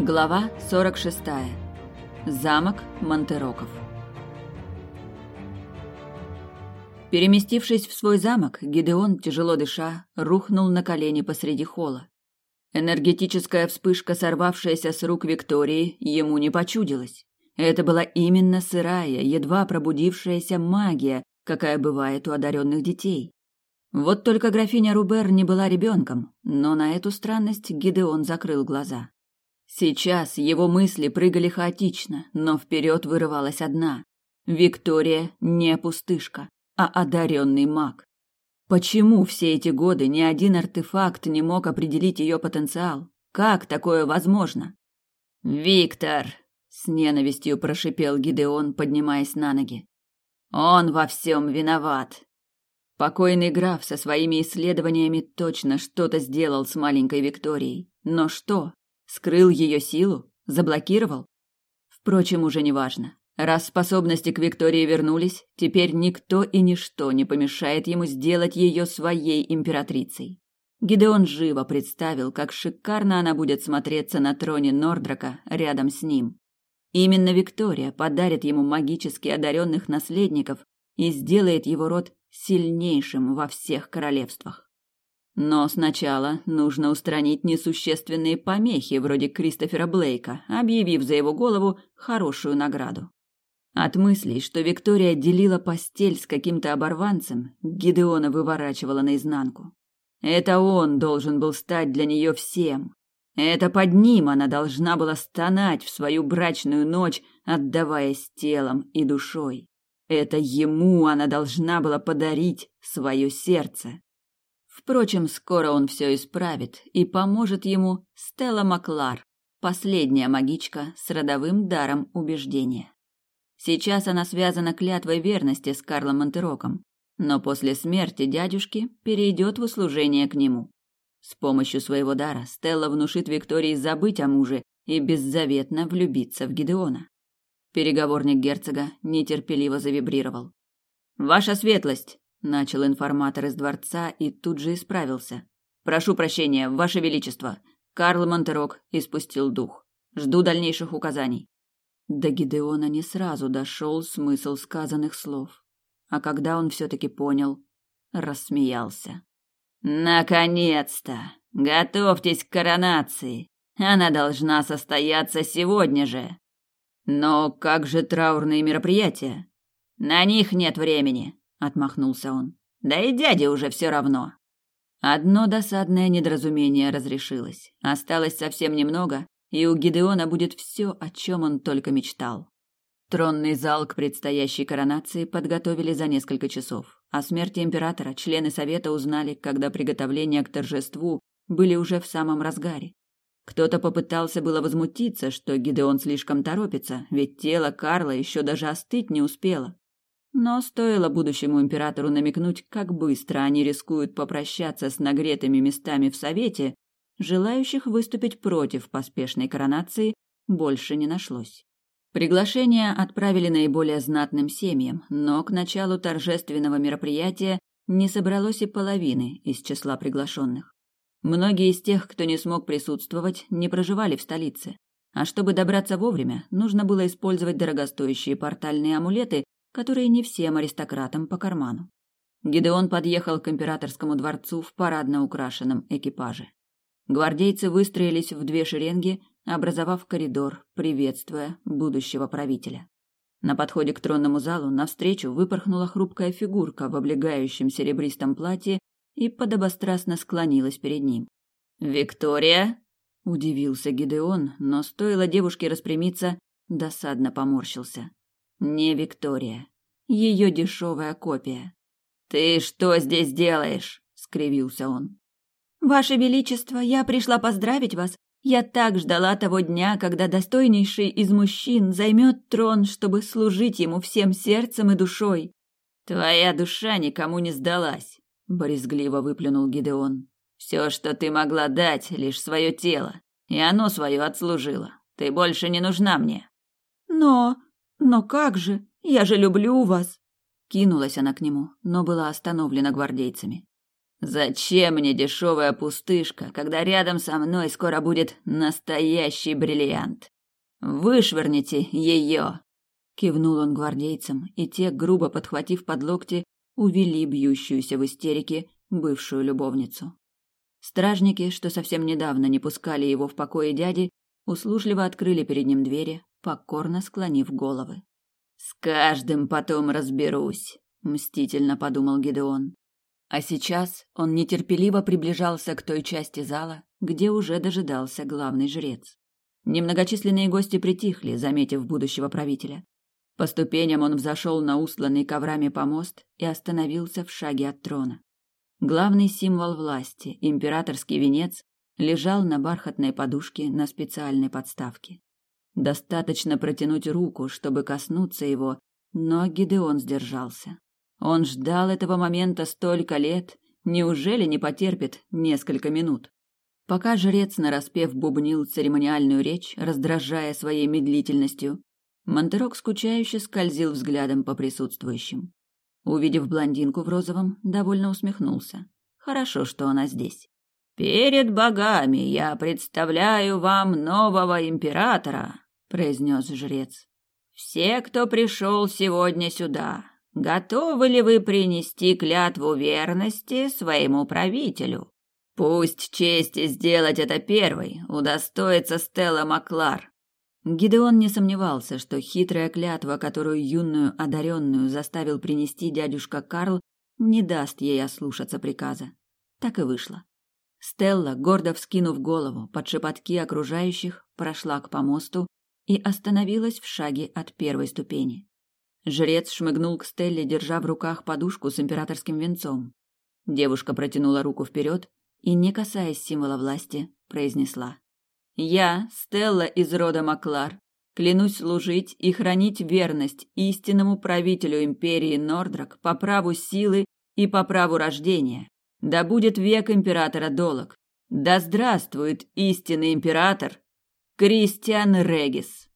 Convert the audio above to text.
Глава 46. Замок Монтероков. Переместившись в свой замок, Гидеон, тяжело дыша, рухнул на колени посреди холла. Энергетическая вспышка, сорвавшаяся с рук Виктории, ему не почудилась. Это была именно сырая, едва пробудившаяся магия, какая бывает у одаренных детей. Вот только графиня Рубер не была ребенком, но на эту странность Гидеон закрыл глаза. Сейчас его мысли прыгали хаотично, но вперед вырывалась одна. Виктория не пустышка, а одаренный маг. Почему все эти годы ни один артефакт не мог определить ее потенциал? Как такое возможно? «Виктор!» — с ненавистью прошипел Гидеон, поднимаясь на ноги. «Он во всем виноват!» Покойный граф со своими исследованиями точно что-то сделал с маленькой Викторией. Но что? Скрыл ее силу? Заблокировал? Впрочем, уже не важно. Раз способности к Виктории вернулись, теперь никто и ничто не помешает ему сделать ее своей императрицей. Гидеон живо представил, как шикарно она будет смотреться на троне Нордрака рядом с ним. Именно Виктория подарит ему магически одаренных наследников и сделает его род сильнейшим во всех королевствах. Но сначала нужно устранить несущественные помехи вроде Кристофера Блейка, объявив за его голову хорошую награду. От мыслей, что Виктория делила постель с каким-то оборванцем, Гидеона выворачивала наизнанку. Это он должен был стать для нее всем. Это под ним она должна была стонать в свою брачную ночь, отдаваясь телом и душой. Это ему она должна была подарить свое сердце. Впрочем, скоро он все исправит, и поможет ему Стелла Маклар, последняя магичка с родовым даром убеждения. Сейчас она связана клятвой верности с Карлом Монтероком, но после смерти дядюшки перейдет в услужение к нему. С помощью своего дара Стелла внушит Виктории забыть о муже и беззаветно влюбиться в Гидеона. Переговорник герцога нетерпеливо завибрировал. «Ваша светлость!» Начал информатор из дворца и тут же исправился. Прошу прощения, ваше величество. Карл Монтерок испустил дух. Жду дальнейших указаний. До Гидеона не сразу дошел смысл сказанных слов, а когда он все таки понял, рассмеялся. Наконец-то. Готовьтесь к коронации. Она должна состояться сегодня же. Но как же траурные мероприятия? На них нет времени отмахнулся он. Да и дяде уже все равно. Одно досадное недоразумение разрешилось. Осталось совсем немного, и у Гидеона будет все, о чем он только мечтал. Тронный зал к предстоящей коронации подготовили за несколько часов. О смерти императора члены совета узнали, когда приготовления к торжеству были уже в самом разгаре. Кто-то попытался было возмутиться, что Гидеон слишком торопится, ведь тело Карла еще даже остыть не успело. Но стоило будущему императору намекнуть, как быстро они рискуют попрощаться с нагретыми местами в Совете, желающих выступить против поспешной коронации больше не нашлось. Приглашения отправили наиболее знатным семьям, но к началу торжественного мероприятия не собралось и половины из числа приглашенных. Многие из тех, кто не смог присутствовать, не проживали в столице. А чтобы добраться вовремя, нужно было использовать дорогостоящие портальные амулеты, которые не всем аристократам по карману. Гидеон подъехал к императорскому дворцу в парадно украшенном экипаже. Гвардейцы выстроились в две шеренги, образовав коридор, приветствуя будущего правителя. На подходе к тронному залу навстречу выпорхнула хрупкая фигурка в облегающем серебристом платье и подобострастно склонилась перед ним. «Виктория?» – удивился Гидеон, но стоило девушке распрямиться, досадно поморщился. Не Виктория. Ее дешевая копия. «Ты что здесь делаешь?» — скривился он. «Ваше Величество, я пришла поздравить вас. Я так ждала того дня, когда достойнейший из мужчин займет трон, чтобы служить ему всем сердцем и душой». «Твоя душа никому не сдалась», — борезгливо выплюнул Гидеон. «Все, что ты могла дать, лишь свое тело, и оно свое отслужило. Ты больше не нужна мне». «Но...» «Но как же? Я же люблю вас!» Кинулась она к нему, но была остановлена гвардейцами. Зачем мне дешевая пустышка, когда рядом со мной скоро будет настоящий бриллиант? Вышвырните ее!» Кивнул он гвардейцам, и те, грубо подхватив под локти, увели бьющуюся в истерике бывшую любовницу. Стражники, что совсем недавно не пускали его в покое дяди, услужливо открыли перед ним двери, покорно склонив головы. «С каждым потом разберусь», — мстительно подумал Гедеон. А сейчас он нетерпеливо приближался к той части зала, где уже дожидался главный жрец. Немногочисленные гости притихли, заметив будущего правителя. По ступеням он взошел на устланный коврами помост и остановился в шаге от трона. Главный символ власти, императорский венец, лежал на бархатной подушке на специальной подставке. Достаточно протянуть руку, чтобы коснуться его, но Гидеон сдержался. Он ждал этого момента столько лет, неужели не потерпит несколько минут? Пока жрец нараспев бубнил церемониальную речь, раздражая своей медлительностью, Монтерок скучающе скользил взглядом по присутствующим. Увидев блондинку в розовом, довольно усмехнулся. Хорошо, что она здесь. «Перед богами я представляю вам нового императора», — произнес жрец. «Все, кто пришел сегодня сюда, готовы ли вы принести клятву верности своему правителю?» Пусть чести сделать это первой удостоится Стелла Маклар. Гидеон не сомневался, что хитрая клятва, которую юную одаренную заставил принести дядюшка Карл, не даст ей ослушаться приказа. Так и вышло. Стелла, гордо вскинув голову под шепотки окружающих, прошла к помосту и остановилась в шаге от первой ступени. Жрец шмыгнул к Стелле, держа в руках подушку с императорским венцом. Девушка протянула руку вперед и, не касаясь символа власти, произнесла. «Я, Стелла из рода Маклар, клянусь служить и хранить верность истинному правителю империи Нордрак по праву силы и по праву рождения. Да будет век императора долог. Да здравствует истинный император Кристиан Регис!»